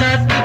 said